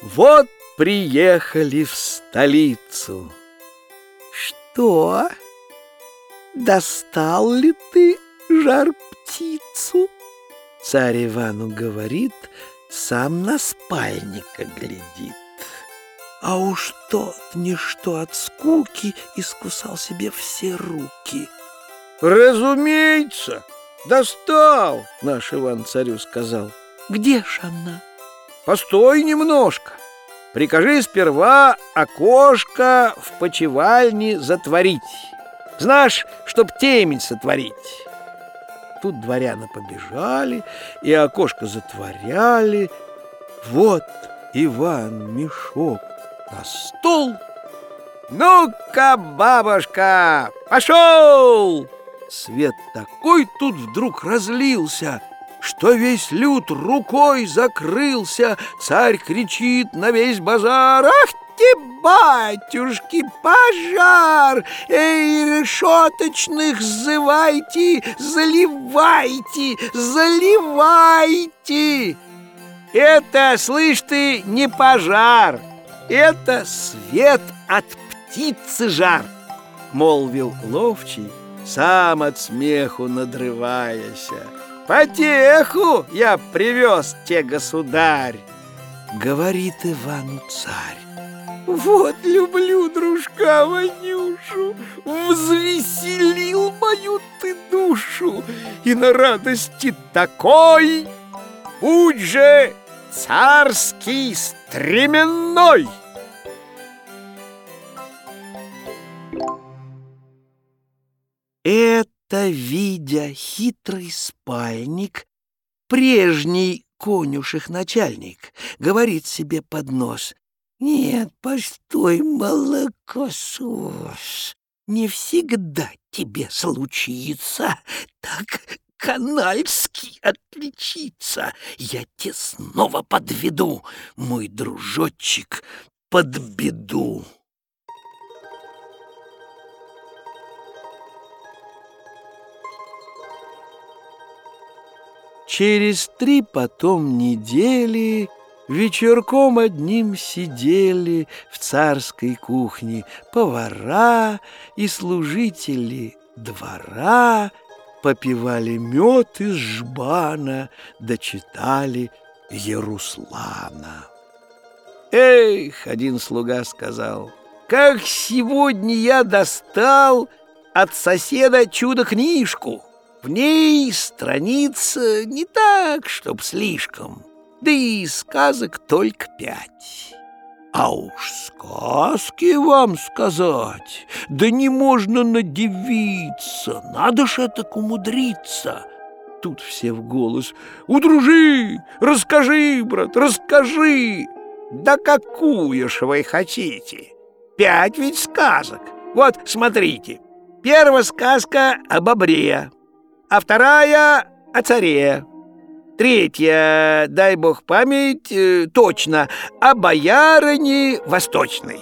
Вот приехали в столицу. Что? Достал ли ты жар птицу? Царь Ивану говорит, сам на спальника глядит. А уж тот ничто от скуки искусал себе все руки. Разумеется, достал, наш Иван царю сказал. Где ж она? Постой немножко. Прикажи сперва окошко в почевальне затворить. Знаешь, чтоб темень сотворить. Тут дворяна побежали, и окошко затворяли. Вот Иван мешок на стол. Ну-ка, бабушка, пошел! Свет такой тут вдруг разлился, что весь люд рукой закрылся. Царь кричит на весь базар. Ах ты, батюшки, пожар! Эй, решеточных зывайте, заливайте, заливайте! Это, слышь ты, не пожар, это свет от птицы жар, молвил ловчий, сам от смеху надрываясь. Потеху я привез те, государь, говорит Ивану царь. Вот люблю дружка Ванюшу, Взвеселил мою ты душу, И на радости такой Будь же царский стременной! Это, видя хитрый спальник, прежний конюших начальник, говорит себе под нос, «Нет, постой, молокосос, не всегда тебе случится так канальски отличиться. Я те снова подведу, мой дружочек, под беду». Через три потом недели Вечерком одним сидели В царской кухне повара И служители двора Попивали мед из жбана Дочитали Еруслана. Эх, один слуга сказал, Как сегодня я достал От соседа чудо-книжку в ней страница не так, чтоб слишком, да и сказок только пять. А уж сказки вам сказать, да не можно надевиться, надо ж это умудриться. Тут все в голос. «Удружи! Расскажи, брат, расскажи!» «Да какую ж вы хотите? Пять ведь сказок. Вот, смотрите. Первая сказка о бобре, а вторая о царе. Третья, дай бог память, э, точно, о боярине восточной.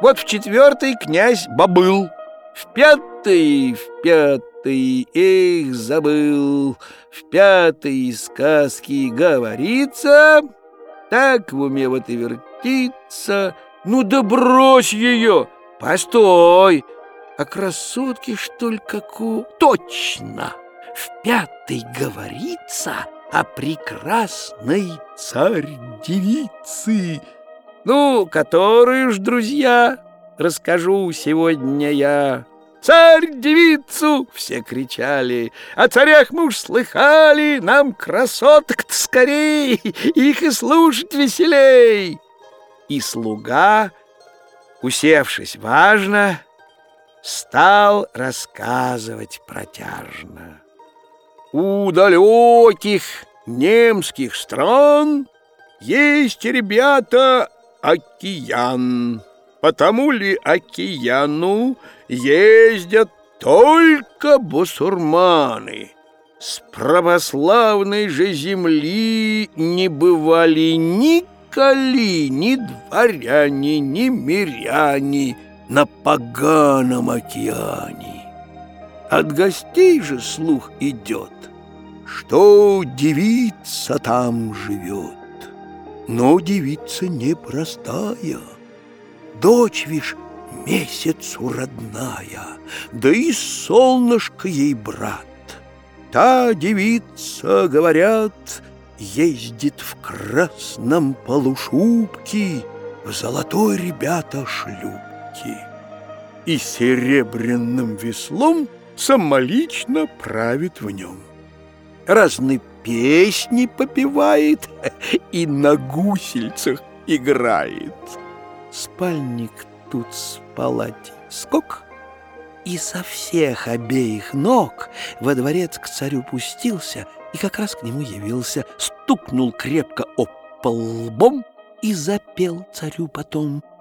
Вот в четвертой князь Бобыл, в пятой, в пятой, эх, забыл, в пятой сказке говорится, так в уме вот и вертится, ну да брось ее, постой, а красотки, что ли, каку? Точно! В пятой говорится о прекрасной царь-девице. Ну, которую ж, друзья, расскажу сегодня я. «Царь-девицу!» — все кричали. «О царях мы уж слыхали, нам красоток-то скорей, их и слушать веселей!» И слуга, усевшись важно, стал рассказывать протяжно. У далеких немских стран есть, ребята, океан. Потому ли океану ездят только бусурманы? С православной же земли не бывали ни коли, ни дворяне, ни миряне на поганом океане. От гостей же слух идет, что девица там живет. Но девица непростая, дочь, вишь, месяцу родная, да и солнышко ей брат. Та девица, говорят, ездит в красном полушубке, в золотой, ребята, шлюпке. И серебряным веслом самолично правит в нем. Разные песни попевает и на гусельцах играет. Спальник тут спала скок, и со всех обеих ног во дворец к царю пустился и как раз к нему явился, стукнул крепко об пол лбом и запел царю потом —